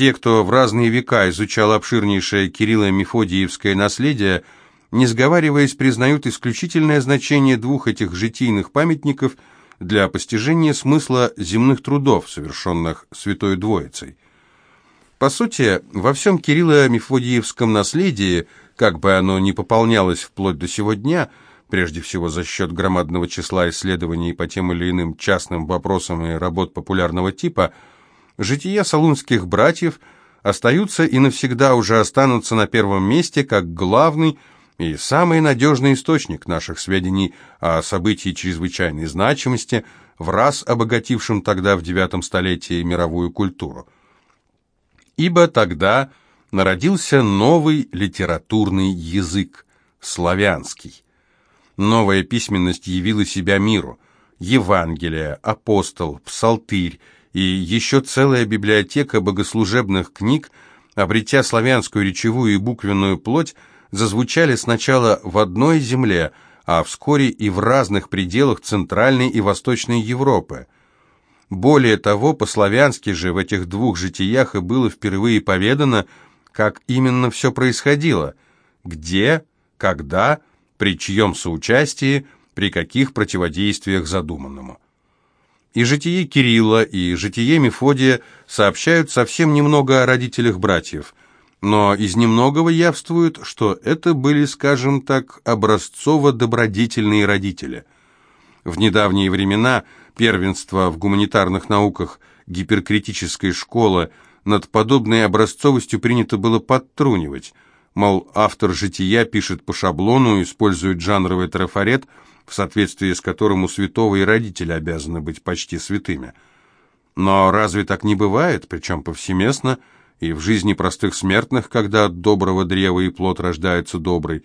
Все, кто в разные века изучал обширнейшее Кирилло-Мефодиевское наследие, не сговариваясь, признают исключительное значение двух этих житийных памятников для постижения смысла земных трудов, совершенных Святой Двоицей. По сути, во всем Кирилло-Мефодиевском наследии, как бы оно ни пополнялось вплоть до сего дня, прежде всего за счет громадного числа исследований по тем или иным частным вопросам и работ популярного типа, жития салунских братьев остаются и навсегда уже останутся на первом месте как главный и самый надежный источник наших сведений о событии чрезвычайной значимости, в раз обогатившем тогда в девятом столетии мировую культуру. Ибо тогда народился новый литературный язык – славянский. Новая письменность явила себя миру. Евангелие, апостол, псалтырь и еще целая библиотека богослужебных книг, обретя славянскую речевую и буквенную плоть, зазвучали сначала в одной земле, а вскоре и в разных пределах Центральной и Восточной Европы. Более того, по-славянски же в этих двух житиях и было впервые поведано, как именно все происходило, где, когда, при чьем соучастии, при каких противодействиях задуманному. И житие Кирилла, и житие Мефодия сообщают совсем немного о родителях братьев – но из немногого явствует, что это были, скажем так, образцово-добродетельные родители. В недавние времена первенство в гуманитарных науках гиперкритической школы над подобной образцовостью принято было подтрунивать. Мол, автор «Жития» пишет по шаблону, использует жанровый трафарет, в соответствии с которым у святого и родители обязаны быть почти святыми. Но разве так не бывает, причем повсеместно – и в жизни простых смертных, когда от доброго древа и плод рождается добрый.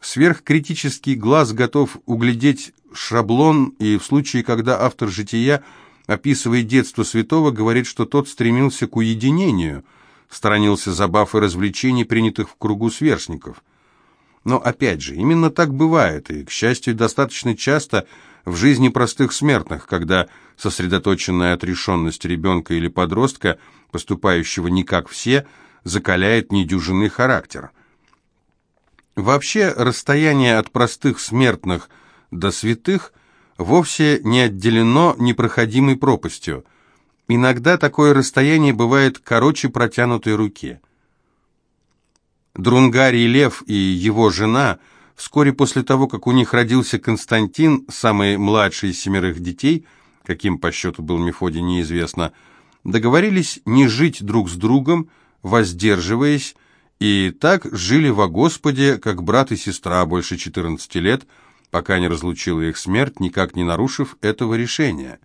Сверхкритический глаз готов углядеть шаблон, и в случае, когда автор «Жития» описывает детство святого, говорит, что тот стремился к уединению, сторонился забав и развлечений, принятых в кругу сверстников. Но опять же, именно так бывает, и, к счастью, достаточно часто в жизни простых смертных, когда сосредоточенная отрешенность ребенка или подростка – поступающего не как все, закаляет недюжинный характер. Вообще, расстояние от простых смертных до святых вовсе не отделено непроходимой пропастью. Иногда такое расстояние бывает короче протянутой руки. Друнгарий Лев и его жена вскоре после того, как у них родился Константин, самый младший из семерых детей, каким по счету был Мефодий, неизвестно, договорились не жить друг с другом, воздерживаясь, и так жили во Господе, как брат и сестра больше 14 лет, пока не разлучила их смерть, никак не нарушив этого решения.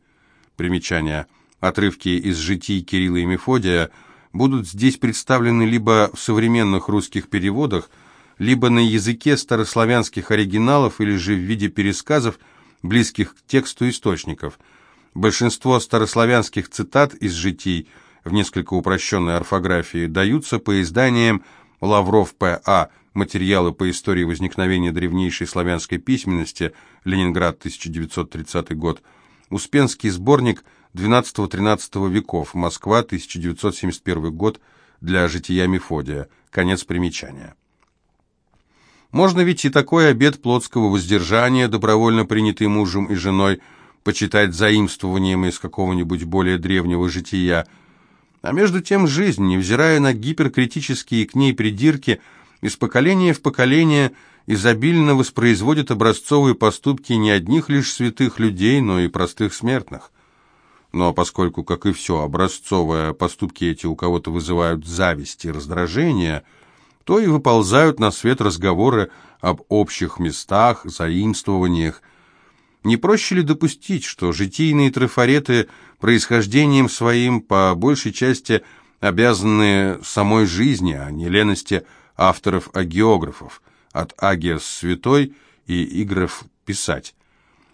Примечание. Отрывки из житий Кирилла и Мефодия будут здесь представлены либо в современных русских переводах, либо на языке старославянских оригиналов или же в виде пересказов, близких к тексту источников – Большинство старославянских цитат из житий в несколько упрощенной орфографии даются по изданиям Лавров П.А. «Материалы по истории возникновения древнейшей славянской письменности. Ленинград, 1930 год». Успенский сборник XII-XIII веков. Москва, 1971 год. Для жития Мефодия. Конец примечания. Можно ведь и такой обет плотского воздержания, добровольно принятый мужем и женой, почитать заимствованием из какого-нибудь более древнего жития. А между тем жизнь, невзирая на гиперкритические к ней придирки, из поколения в поколение изобильно воспроизводит образцовые поступки не одних лишь святых людей, но и простых смертных. Но поскольку, как и все, образцовые поступки эти у кого-то вызывают зависть и раздражение, то и выползают на свет разговоры об общих местах, заимствованиях, не проще ли допустить, что житийные трафареты происхождением своим по большей части обязаны самой жизни, а не лености авторов-агиографов, от агиос святой и игров писать,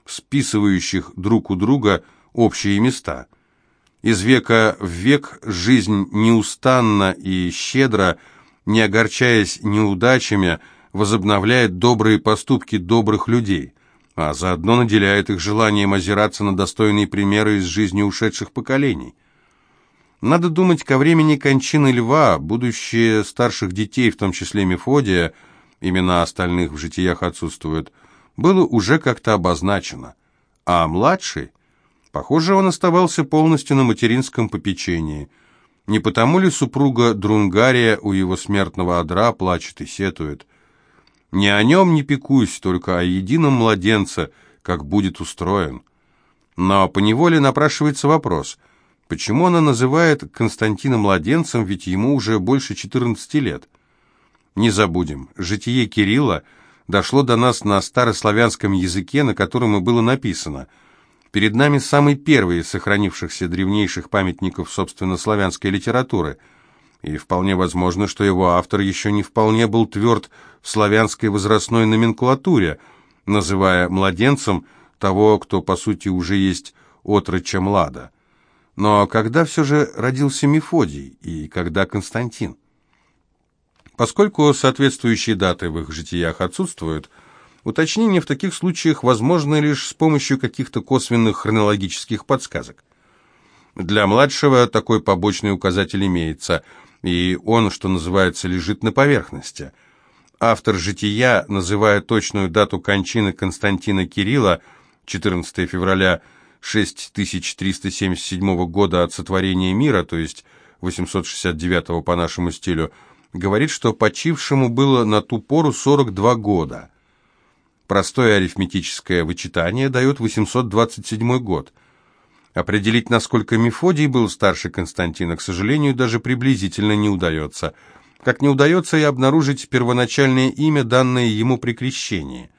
списывающих друг у друга общие места. Из века в век жизнь неустанно и щедро, не огорчаясь неудачами, возобновляет добрые поступки добрых людей а заодно наделяет их желанием озираться на достойные примеры из жизни ушедших поколений. Надо думать, ко времени кончины льва, будущее старших детей, в том числе Мефодия, имена остальных в житиях отсутствуют, было уже как-то обозначено. А младший, похоже, он оставался полностью на материнском попечении. Не потому ли супруга Друнгария у его смертного одра плачет и сетует? Не о нем не пекусь, только о едином младенце, как будет устроен. Но поневоле напрашивается вопрос, почему она называет Константина младенцем, ведь ему уже больше 14 лет? Не забудем, житие Кирилла дошло до нас на старославянском языке, на котором и было написано. Перед нами самый первый из сохранившихся древнейших памятников, собственно, славянской литературы. И вполне возможно, что его автор еще не вполне был тверд в славянской возрастной номенклатуре, называя младенцем – того, кто, по сути, уже есть отроча Млада. Но когда все же родился Мефодий и когда Константин? Поскольку соответствующие даты в их житиях отсутствуют, уточнение в таких случаях возможно лишь с помощью каких-то косвенных хронологических подсказок. Для младшего такой побочный указатель имеется, и он, что называется, лежит на поверхности. Автор «Жития», называя точную дату кончины Константина Кирилла, 14 февраля 6377 года от сотворения мира, то есть 869 по нашему стилю, говорит, что почившему было на ту пору 42 года. Простое арифметическое вычитание дает 827 год. Определить, насколько Мефодий был старше Константина, к сожалению, даже приблизительно не удается. Как не удается и обнаружить первоначальное имя, данное ему при крещении.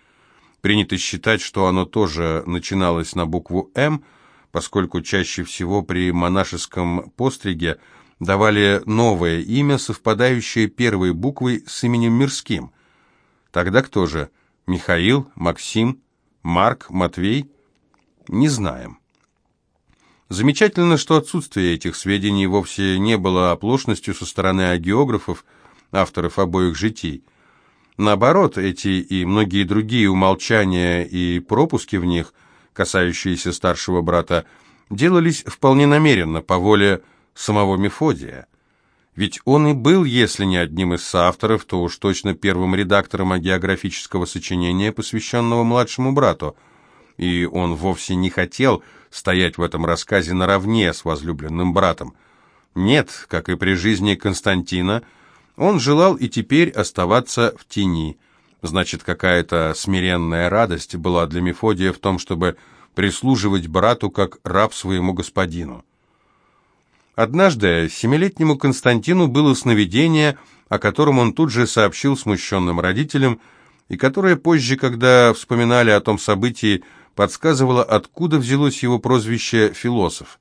Принято считать, что оно тоже начиналось на букву «М», поскольку чаще всего при монашеском постриге давали новое имя, совпадающее первой буквой с именем мирским. Тогда кто же? Михаил, Максим, Марк, Матвей? Не знаем. Замечательно, что отсутствие этих сведений вовсе не было оплошностью со стороны агеографов, авторов обоих житий. Наоборот, эти и многие другие умолчания и пропуски в них, касающиеся старшего брата, делались вполне намеренно, по воле самого Мефодия. Ведь он и был, если не одним из соавторов, то уж точно первым редактором агеографического сочинения, посвященного младшему брату. И он вовсе не хотел стоять в этом рассказе наравне с возлюбленным братом. Нет, как и при жизни Константина – он желал и теперь оставаться в тени. Значит, какая-то смиренная радость была для Мефодия в том, чтобы прислуживать брату как раб своему господину. Однажды семилетнему Константину было сновидение, о котором он тут же сообщил смущенным родителям, и которое позже, когда вспоминали о том событии, подсказывало, откуда взялось его прозвище «философ».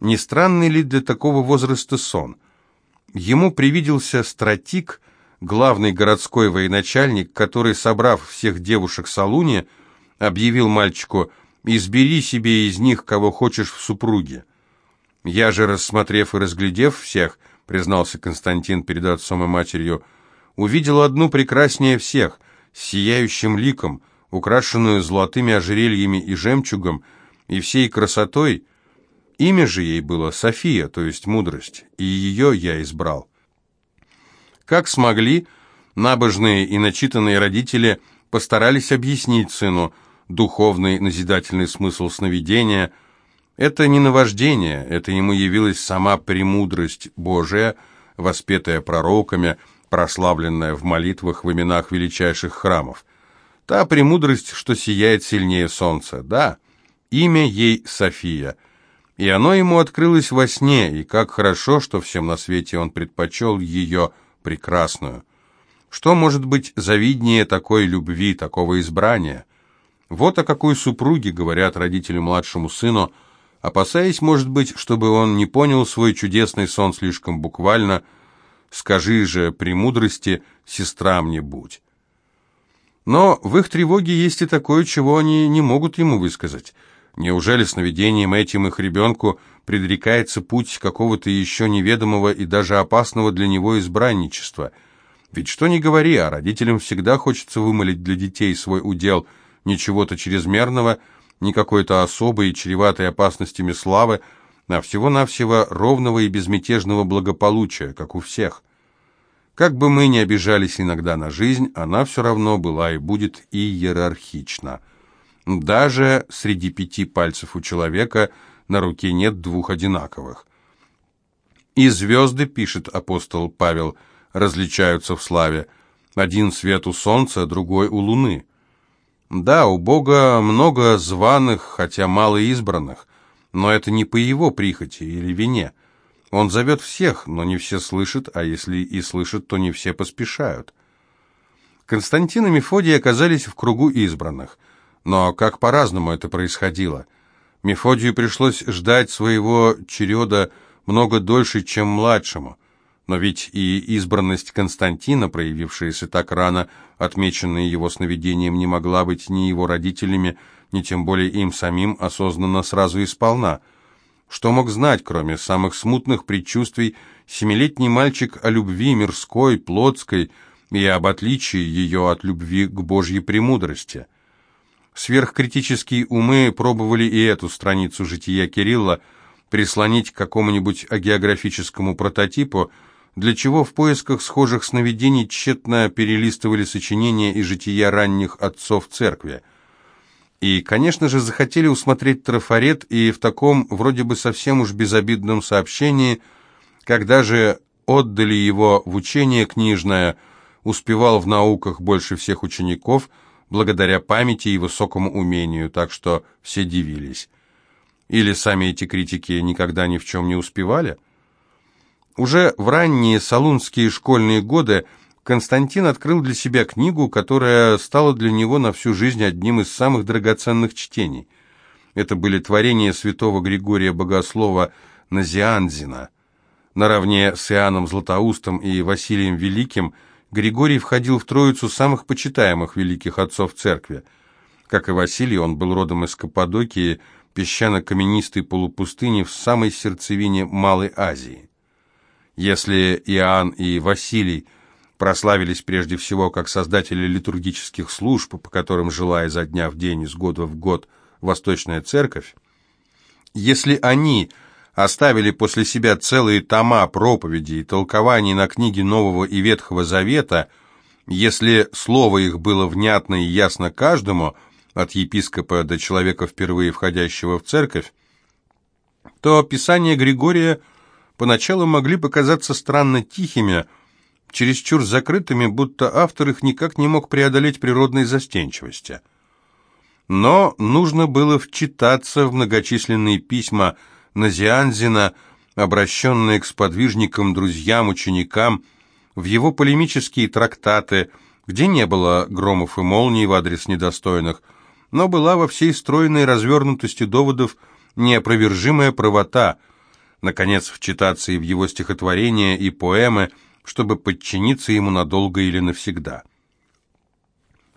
Не странный ли для такого возраста сон – Ему привиделся стратик, главный городской военачальник, который, собрав всех девушек Салуни, объявил мальчику «Избери себе из них, кого хочешь в супруге». «Я же, рассмотрев и разглядев всех», — признался Константин перед отцом и матерью, увидел одну прекраснее всех, с сияющим ликом, украшенную золотыми ожерельями и жемчугом, и всей красотой — Имя же ей было София, то есть мудрость, и ее я избрал. Как смогли, набожные и начитанные родители постарались объяснить сыну духовный назидательный смысл сновидения. Это не наваждение, это ему явилась сама премудрость Божия, воспетая пророками, прославленная в молитвах в именах величайших храмов. Та премудрость, что сияет сильнее солнца, да, имя ей София – и оно ему открылось во сне, и как хорошо, что всем на свете он предпочел ее прекрасную. Что может быть завиднее такой любви, такого избрания? Вот о какой супруге говорят родители младшему сыну, опасаясь, может быть, чтобы он не понял свой чудесный сон слишком буквально, «Скажи же, премудрости, сестра мне будь». Но в их тревоге есть и такое, чего они не могут ему высказать – Неужели сновидением этим их ребенку предрекается путь какого-то еще неведомого и даже опасного для него избранничества? Ведь что ни говори, а родителям всегда хочется вымолить для детей свой удел не чего-то чрезмерного, не какой-то особой, чреватой опасностями славы, а всего-навсего ровного и безмятежного благополучия, как у всех. Как бы мы ни обижались иногда на жизнь, она все равно была и будет иерархична. Даже среди пяти пальцев у человека на руке нет двух одинаковых. «И звезды, — пишет апостол Павел, — различаются в славе. Один свет у солнца, другой у луны». Да, у Бога много званых, хотя мало избранных, но это не по его прихоти или вине. Он зовет всех, но не все слышат, а если и слышат, то не все поспешают. Константин и Мефодий оказались в кругу избранных. Но как по-разному это происходило. Мефодию пришлось ждать своего череда много дольше, чем младшему. Но ведь и избранность Константина, проявившаяся так рано, отмеченная его сновидением, не могла быть ни его родителями, ни тем более им самим осознанно сразу и сполна. Что мог знать, кроме самых смутных предчувствий, семилетний мальчик о любви мирской, плотской и об отличии ее от любви к Божьей премудрости? Сверхкритические умы пробовали и эту страницу жития Кирилла прислонить к какому-нибудь агеографическому прототипу, для чего в поисках схожих сновидений тщетно перелистывали сочинения и жития ранних отцов церкви. И, конечно же, захотели усмотреть трафарет и в таком вроде бы совсем уж безобидном сообщении, когда же отдали его в учение книжное, успевал в науках больше всех учеников, благодаря памяти и высокому умению, так что все дивились. Или сами эти критики никогда ни в чем не успевали? Уже в ранние салунские школьные годы Константин открыл для себя книгу, которая стала для него на всю жизнь одним из самых драгоценных чтений. Это были творения святого Григория Богослова Назианзина. Наравне с Иоанном Златоустом и Василием Великим Григорий входил в троицу самых почитаемых великих отцов церкви. Как и Василий, он был родом из Каппадокии, песчано-каменистой полупустыни в самой сердцевине Малой Азии. Если Иоанн и Василий прославились прежде всего как создатели литургических служб, по которым жила изо дня в день, из года в год Восточная Церковь, если они оставили после себя целые тома проповедей и толкований на книги Нового и Ветхого Завета, если слово их было внятно и ясно каждому, от епископа до человека, впервые входящего в церковь, то Писание Григория – поначалу могли показаться странно тихими, чересчур закрытыми, будто автор их никак не мог преодолеть природной застенчивости. Но нужно было вчитаться в многочисленные письма Назианзина, обращенные к сподвижникам, друзьям, ученикам, в его полемические трактаты, где не было громов и молний в адрес недостойных, но была во всей стройной развернутости доводов неопровержимая правота – наконец, вчитаться и в его стихотворения и поэмы, чтобы подчиниться ему надолго или навсегда.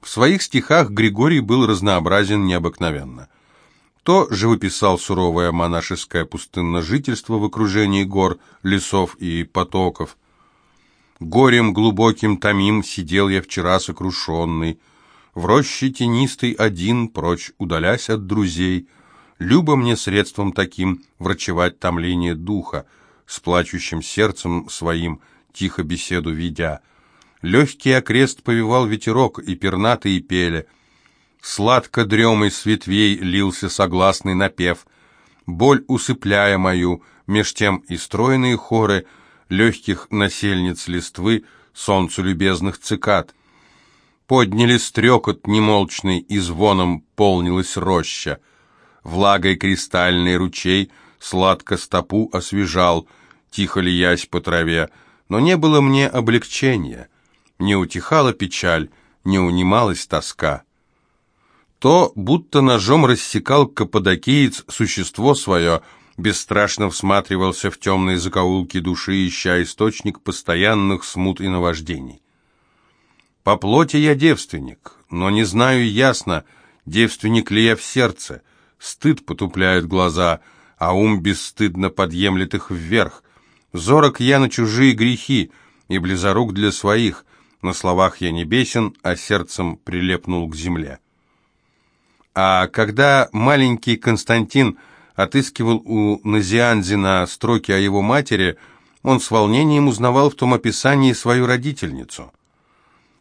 В своих стихах Григорий был разнообразен необыкновенно. То живописал суровое монашеское пустынное жительство в окружении гор, лесов и потоков. «Горем глубоким томим сидел я вчера сокрушенный, в роще тенистой один, прочь удалясь от друзей», Любо мне средством таким врачевать томление духа, с плачущим сердцем своим, тихо беседу ведя. Легкий окрест повивал ветерок, и пернатые пели. Сладко дремой с ветвей лился согласный напев. Боль усыпляя мою, меж тем и стройные хоры легких насельниц листвы, солнцу любезных цикад. Подняли стрекот немолчный, и звоном полнилась роща влагой кристальный ручей сладко стопу освежал, тихо лиясь по траве, но не было мне облегчения, не утихала печаль, не унималась тоска. То, будто ножом рассекал каппадокиец существо свое, бесстрашно всматривался в темные закоулки души, ища источник постоянных смут и наваждений. По плоти я девственник, но не знаю ясно, девственник ли я в сердце, Стыд потупляет глаза, а ум бесстыдно подъемлет их вверх. Зорок я на чужие грехи и близорук для своих. На словах я не бесен, а сердцем прилепнул к земле. А когда маленький Константин отыскивал у Назианзина строки о его матери, он с волнением узнавал в том описании свою родительницу.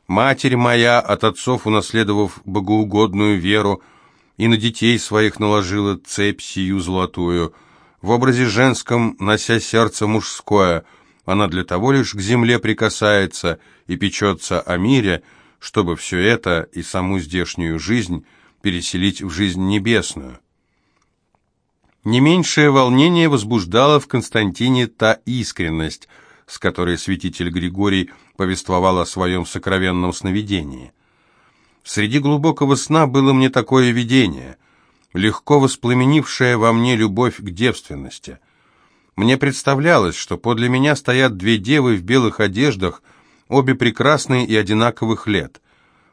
«Матерь моя, от отцов унаследовав богоугодную веру, и на детей своих наложила цепь сию золотую, в образе женском, нося сердце мужское, она для того лишь к земле прикасается и печется о мире, чтобы все это и саму здешнюю жизнь переселить в жизнь небесную. Не меньшее волнение возбуждала в Константине та искренность, с которой святитель Григорий повествовал о своем сокровенном сновидении. Среди глубокого сна было мне такое видение, легко воспламенившая во мне любовь к девственности. Мне представлялось, что подле меня стоят две девы в белых одеждах, обе прекрасные и одинаковых лет.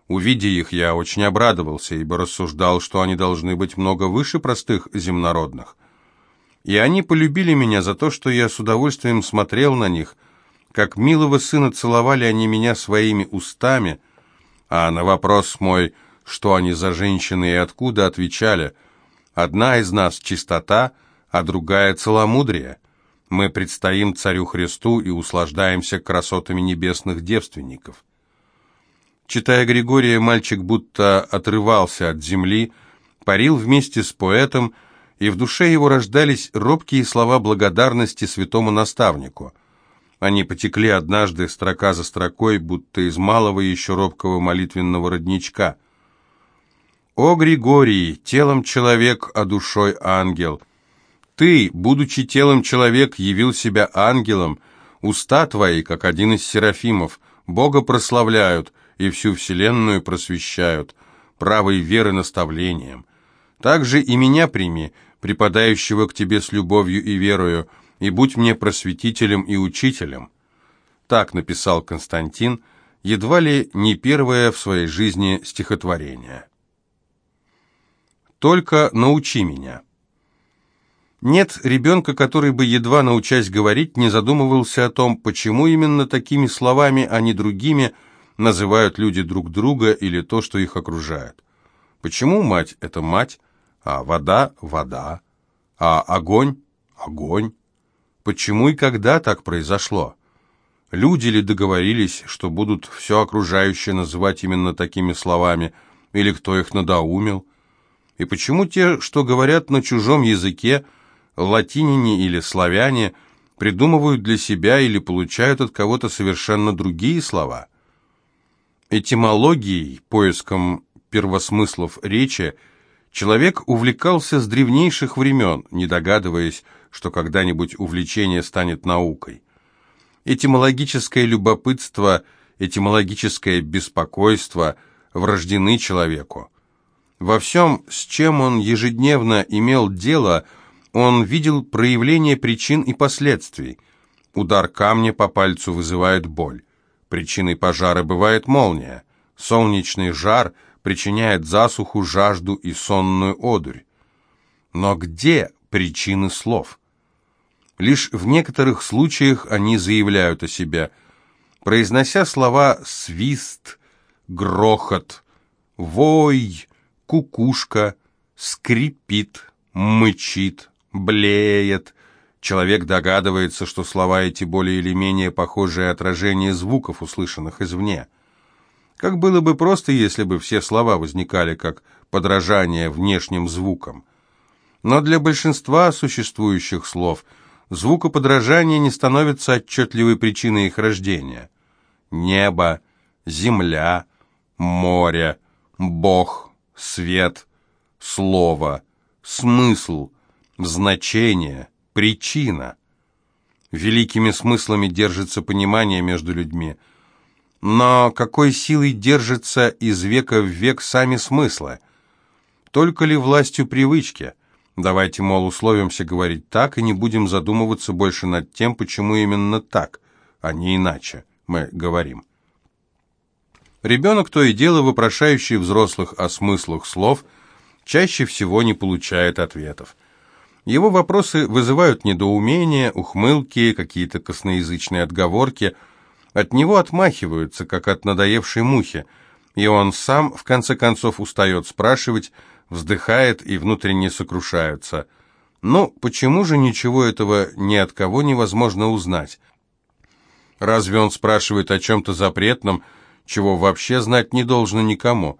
Увидя их, я очень обрадовался, ибо рассуждал, что они должны быть много выше простых земнородных. И они полюбили меня за то, что я с удовольствием смотрел на них, как милого сына целовали они меня своими устами, а на вопрос мой, что они за женщины и откуда, отвечали, «Одна из нас — чистота, а другая — целомудрие. Мы предстоим Царю Христу и услаждаемся красотами небесных девственников». Читая Григория, мальчик будто отрывался от земли, парил вместе с поэтом, и в душе его рождались робкие слова благодарности святому наставнику. Они потекли однажды строка за строкой, будто из малого еще робкого молитвенного родничка. «О, Григорий, телом человек, а душой ангел! Ты, будучи телом человек, явил себя ангелом, уста твои, как один из серафимов, Бога прославляют, и всю вселенную просвещают, правой веры наставлением. Также и меня прими, припадающего к тебе с любовью и верою, и будь мне просветителем и учителем». Так написал Константин, едва ли не первое в своей жизни стихотворение. «Только научи меня». Нет ребенка, который бы, едва научась говорить, не задумывался о том, почему именно такими словами, а не другими – называют люди друг друга или то, что их окружает. Почему мать – это мать, а вода – вода, а огонь – огонь? Почему и когда так произошло? Люди ли договорились, что будут все окружающее называть именно такими словами, или кто их надоумил? И почему те, что говорят на чужом языке, латинине или славяне, придумывают для себя или получают от кого-то совершенно другие слова – Этимологией, поиском первосмыслов речи, человек увлекался с древнейших времен, не догадываясь, что когда-нибудь увлечение станет наукой. Этимологическое любопытство, этимологическое беспокойство врождены человеку. Во всем, с чем он ежедневно имел дело, он видел проявление причин и последствий. Удар камня по пальцу вызывает боль. Причиной пожара бывает молния. Солнечный жар причиняет засуху, жажду и сонную одурь. Но где причины слов? Лишь в некоторых случаях они заявляют о себе, произнося слова «свист», «грохот», «вой», «кукушка», «скрипит», «мычит», «блеет», Человек догадывается, что слова эти более или менее похожие отражение звуков, услышанных извне. Как было бы просто, если бы все слова возникали как подражание внешним звукам. Но для большинства существующих слов звукоподражание не становится отчетливой причиной их рождения. Небо, земля, море, Бог, свет, слово, смысл, значение – причина. Великими смыслами держится понимание между людьми. Но какой силой держится из века в век сами смыслы? Только ли властью привычки? Давайте, мол, условимся говорить так и не будем задумываться больше над тем, почему именно так, а не иначе мы говорим. Ребенок, то и дело вопрошающий взрослых о смыслах слов, чаще всего не получает ответов. Его вопросы вызывают недоумение, ухмылки, какие-то косноязычные отговорки. От него отмахиваются, как от надоевшей мухи, и он сам, в конце концов, устает спрашивать, вздыхает и внутренне сокрушается. Но почему же ничего этого ни от кого невозможно узнать? Разве он спрашивает о чем-то запретном, чего вообще знать не должно никому?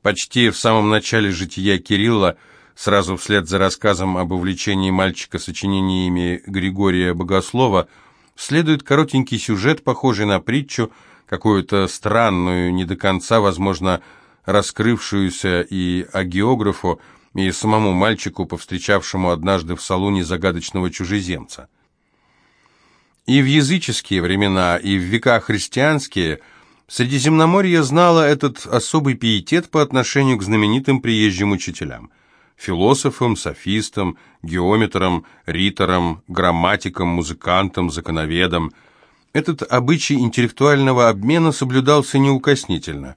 Почти в самом начале жития Кирилла, сразу вслед за рассказом об увлечении мальчика сочинениями Григория Богослова, следует коротенький сюжет, похожий на притчу, какую-то странную, не до конца, возможно, раскрывшуюся и агеографу, и самому мальчику, повстречавшему однажды в салуне загадочного чужеземца. И в языческие времена, и в века христианские Средиземноморье знало этот особый пиетет по отношению к знаменитым приезжим учителям – философам, софистам, геометрам, риторам, грамматикам, музыкантам, законоведам. Этот обычай интеллектуального обмена соблюдался неукоснительно.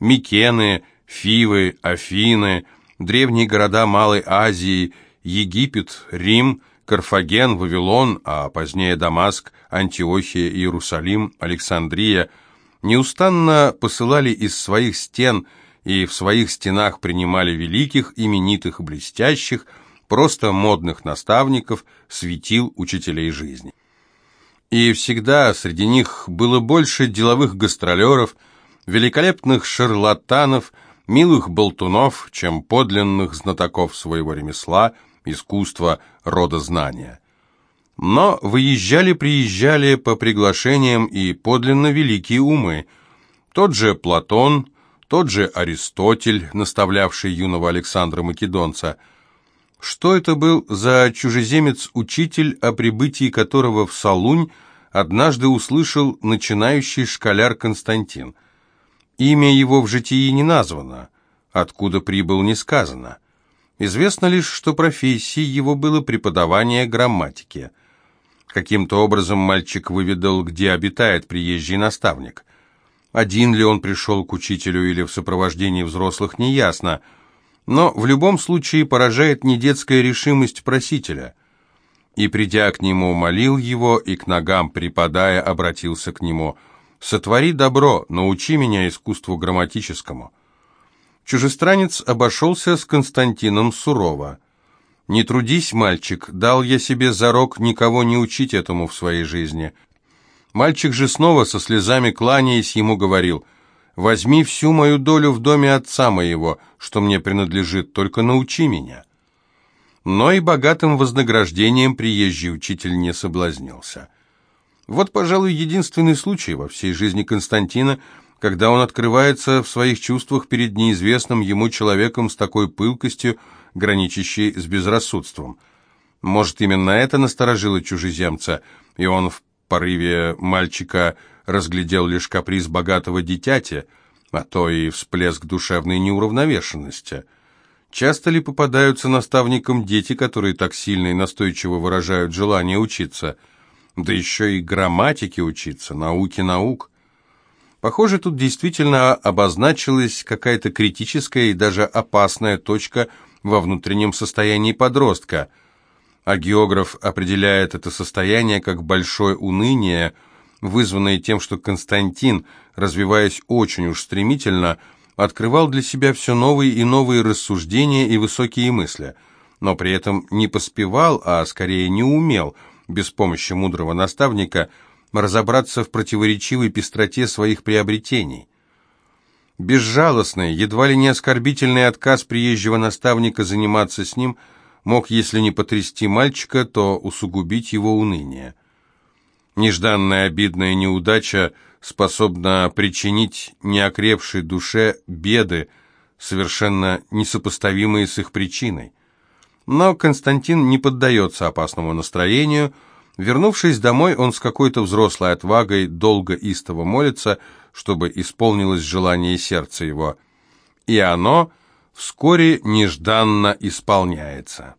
Микены, Фивы, Афины, древние города Малой Азии, Египет, Рим – Карфаген, Вавилон, а позднее Дамаск, Антиохия, Иерусалим, Александрия неустанно посылали из своих стен и в своих стенах принимали великих, именитых, блестящих, просто модных наставников, светил учителей жизни. И всегда среди них было больше деловых гастролеров, великолепных шарлатанов, милых болтунов, чем подлинных знатоков своего ремесла – искусства, рода знания. Но выезжали-приезжали по приглашениям и подлинно великие умы. Тот же Платон, тот же Аристотель, наставлявший юного Александра Македонца. Что это был за чужеземец-учитель, о прибытии которого в Салунь однажды услышал начинающий школяр Константин? Имя его в житии не названо, откуда прибыл не сказано. Известно лишь, что профессией его было преподавание грамматики. Каким-то образом мальчик выведал, где обитает приезжий наставник. Один ли он пришел к учителю или в сопровождении взрослых, неясно. Но в любом случае поражает не детская решимость просителя. И, придя к нему, молил его, и к ногам припадая, обратился к нему. «Сотвори добро, научи меня искусству грамматическому». Чужестранец обошелся с Константином сурово. «Не трудись, мальчик, дал я себе зарок никого не учить этому в своей жизни». Мальчик же снова со слезами кланяясь ему говорил, «Возьми всю мою долю в доме отца моего, что мне принадлежит, только научи меня». Но и богатым вознаграждением приезжий учитель не соблазнился. Вот, пожалуй, единственный случай во всей жизни Константина, когда он открывается в своих чувствах перед неизвестным ему человеком с такой пылкостью, граничащей с безрассудством. Может, именно это насторожило чужеземца, и он в порыве мальчика разглядел лишь каприз богатого дитяти, а то и всплеск душевной неуравновешенности. Часто ли попадаются наставникам дети, которые так сильно и настойчиво выражают желание учиться, да еще и грамматике учиться, науке наук? Похоже, тут действительно обозначилась какая-то критическая и даже опасная точка во внутреннем состоянии подростка. А географ определяет это состояние как большое уныние, вызванное тем, что Константин, развиваясь очень уж стремительно, открывал для себя все новые и новые рассуждения и высокие мысли, но при этом не поспевал, а скорее не умел, без помощи мудрого наставника – разобраться в противоречивой пестроте своих приобретений. Безжалостный, едва ли не оскорбительный отказ приезжего наставника заниматься с ним мог, если не потрясти мальчика, то усугубить его уныние. Нежданная обидная неудача способна причинить неокрепшей душе беды, совершенно несопоставимые с их причиной. Но Константин не поддается опасному настроению – Вернувшись домой, он с какой-то взрослой отвагой долго истово молится, чтобы исполнилось желание сердца его. И оно вскоре нежданно исполняется.